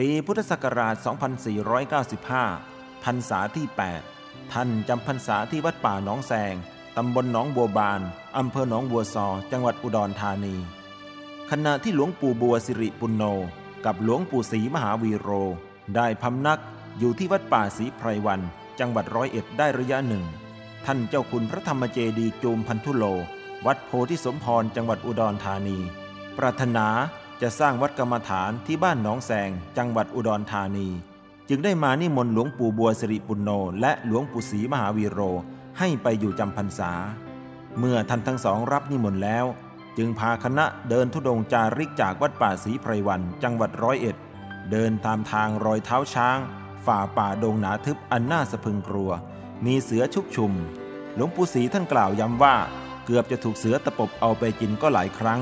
ปีพุทธศักราช 2495 พรรษาที่ 8 ท่านจำพรรษาที่วัดป่าหนองแสง ตำบลหนองบัวบาน อำเภอหนองบัวซอ จังหวัดอุดรธานี ขณะที่หลวงปู่บัวสิริปุณโญกับหลวงปู่ศรีมหาวีโร ได้พำนักอยู่ที่วัดป่าศรีไพรวัน จังหวัดร้อยเอ็ดได้ระยะหนึ่ง ท่านเจ้าคุณพระธรรมเจดีจูมพันธุโล วัดโพธิสมพร จังหวัดอุดรธานี ปรารถนา จะสร้างวัดกรรมฐานที่บ้านหนองแสง จังหวัดอุดรธานี จึงได้มานิมนต์หลวงปู่บัวสิริปุณโญและหลวงปู่ศรีมหาวีโร ให้ไปอยู่จำพรรษา เมื่อท่านทั้งสองรับนิมนต์แล้ว จึงพาคณะเดินทุดงจาริกจากวัดป่าศรีไพรวันจังหวัดร้อยเอ็ด เดินตามทางรอยเท้าช้าง ฝ่าป่าดงหนาทึบอันน่าสะพึงกลัว มีเสือชุกชุม หลวงปู่ศรีท่านกล่าวย้ำว่า เกือบจะถูกเสือตะปบเอาไปกินก็หลายครั้ง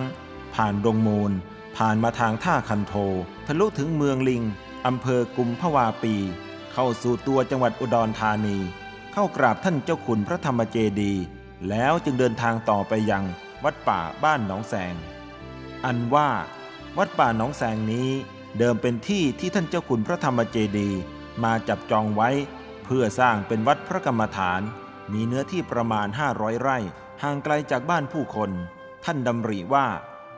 ผ่านดงมูล ผ่านมาทางท่าคันโท ทะลุถึงเมืองลิง อำเภอกุมภาวาปี เข้าสู่ตัวจังหวัดอุดรธานี เข้ากราบท่านเจ้าขุนพระธรรมเจดี แล้วจึงเดินทางต่อไปยังวัดป่าบ้านหนองแสง อันว่า วัดป่าหนองแสงนี้ เดิมเป็นที่ที่ท่านเจ้าขุนพระธรรมเจดี มาจับจองไว้ เพื่อสร้างเป็นวัดพระกรรมฐาน มีเนื้อที่ประมาณ 500 ไร่ ห่างไกลจากบ้านผู้คน ท่านดำริว่า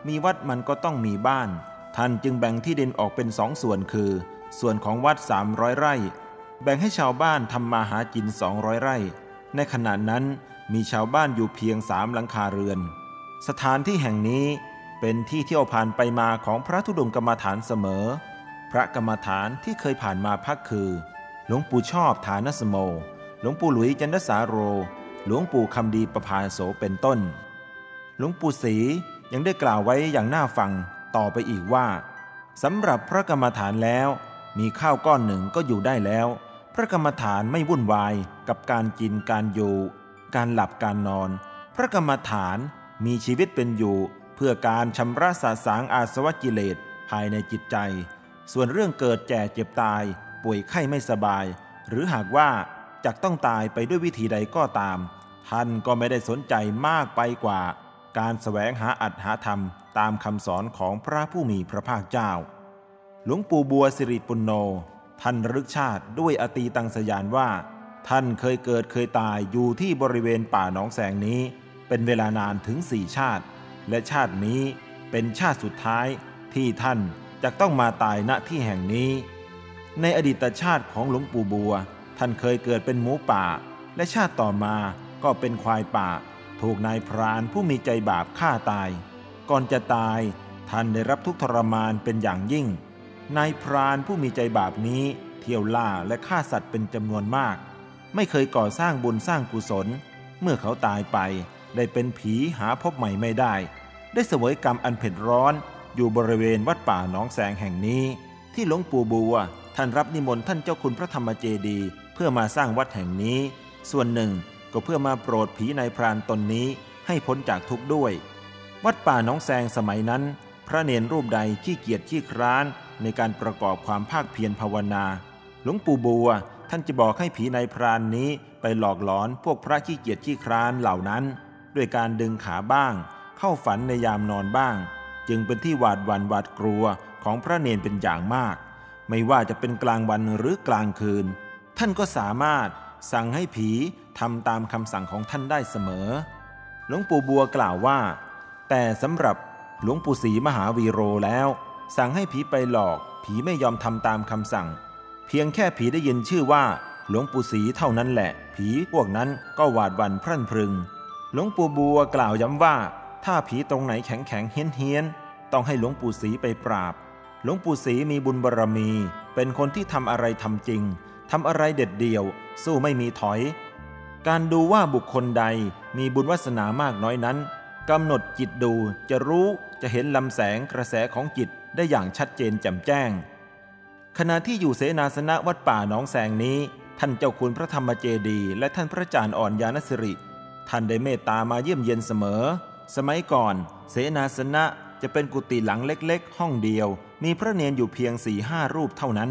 มีวัดมันก็ต้องมีบ้าน ท่านจึงแบ่งที่ดินออกเป็นสองส่วนคือ ส่วนของวัด 300 ไร่ แบ่งให้ชาวบ้านทำมาหากิน 200 ไร่ ในขณะนั้นมีชาวบ้านอยู่เพียงสามหลังคาเรือน สถานที่แห่งนี้เป็นที่เที่ยวผ่านไปมาของพระธุดงกรรมฐานเสมอ พระกรรมฐานที่เคยผ่านมาพักคือ หลวงปู่ชอบฐานสโม หลวงปู่หลุยจันทสาโร หลวงปู่คำดีประภาโสเป็นต้น หลวงปู่ศรี ยังได้กล่าวไว้อย่างน่าฟังต่อไปอีกว่าสำหรับพระกรรมฐานแล้ว มีข้าวก้อนหนึ่งก็อยู่ได้แล้ว พระกรรมฐานไม่วุ่นวายกับการกินการอยู่ การหลับการนอน พระกรรมฐานมีชีวิตเป็นอยู่ เพื่อการชำระสาสางอาสวะกิเลสภายในจิตใจ ส่วนเรื่องเกิดแก่เจ็บตาย ป่วยไข้ไม่สบาย หรือหากว่าจะต้องตายไปด้วยวิธีใดก็ตาม ท่านก็ไม่ได้สนใจมากไปกว่า การแสวงหาอัตหาธรรมตามคำสอนของพระผู้มีพระภาคเจ้า หลวงปู่บัวสิริปุณโญท่านรึกชาติด้วยอตีตังสยานว่า ท่านเคยเกิดเคยตายอยู่ที่บริเวณป่าหนองแสงนี้ เป็นเวลานานถึงสี่ชาติ และชาตินี้เป็นชาติสุดท้ายที่ท่านจะต้องมาตายณที่แห่งนี้ ในอดีตชาติของหลวงปู่บัว ท่านเคยเกิดเป็นหมูป่า และชาติต่อมาก็เป็นควายป่า ถูกนายพรานผู้มีใจบาปฆ่าตาย ก่อนจะตายท่านได้รับทุกทรมานเป็นอย่างยิ่ง นายพรานผู้มีใจบาปนี้เที่ยวล่าและฆ่าสัตว์เป็นจำนวนมาก ไม่เคยก่อสร้างบุญสร้างกุศล เมื่อเขาตายไปได้เป็นผีหาพบใหม่ไม่ได้ ได้เสวยกรรมอันเผ็ดร้อนอยู่บริเวณวัดป่าหนองแสงแห่งนี้ ที่หลวงปู่บัวท่านรับนิมนต์ท่านเจ้าคุณพระธรรมเจดี เพื่อมาสร้างวัดแห่งนี้ ส่วนหนึ่ง ก็เพื่อมาโปรดผีนายพรานตนนี้ให้พ้นจากทุกข์ด้วย วัดป่าหนองแสงสมัยนั้น พระเนรรูปใดขี้เกียจขี้คร้านในการประกอบความภาคเพียรภาวนา หลวงปู่บัวท่านจะบอกให้ผีนายพรานนี้ไปหลอกหลอนพวกพระขี้เกียจขี้คร้านเหล่านั้น ด้วยการดึงขาบ้าง เข้าฝันในยามนอนบ้าง จึงเป็นที่หวาดหวั่นหวาดกลัวของพระเนนเป็นอย่างมาก ไม่ว่าจะเป็นกลางวันหรือกลางคืน ท่านก็สามารถสั่งให้ผี ทำตามคำสั่งของท่านได้เสมอ หลวงปู่บัวกล่าวว่า แต่สำหรับหลวงปู่ศรีมหาวีโรแล้ว สั่งให้ผีไปหลอก ผีไม่ยอมทำตามคำสั่ง เพียงแค่ผีได้ยินชื่อว่า หลวงปู่ศรีเท่านั้นแหละ ผีพวกนั้นก็หวาดหวั่นพรั่นพรึง หลวงปู่บัวกล่าวย้ำว่า ถ้าผีตรงไหนแข็งแข็งเฮี้ยนเฮี้ยนต้องให้หลวงปู่ศรีไปปราบ หลวงปู่ศรีมีบุญบารรมี เป็นคนที่ทำอะไรทำจริงทำอะไรเด็ดเดี่ยว สู้ไม่มีถอย การดูว่าบุคคลใดมีบุญวาสนามากน้อยนั้นกำหนดจิตดูจะรู้จะเห็นลำแสงกระแสของจิตได้อย่างชัดเจนแจ่มแจ้ง ขณะที่อยู่เสนาสนะวัดป่าหนองแสงนี้ ท่านเจ้าคุณพระธรรมเจดี และท่านพระอาจารย์อ่อนยานสิริ ท่านได้เมตตามาเยี่ยมเยียนเสมอ สมัยก่อน เสนาสนะจะเป็นกุฏิหลังเล็กๆ ห้องเดียว มีพระเนนอยู่เพียงสี่ห้ารูปเท่านั้น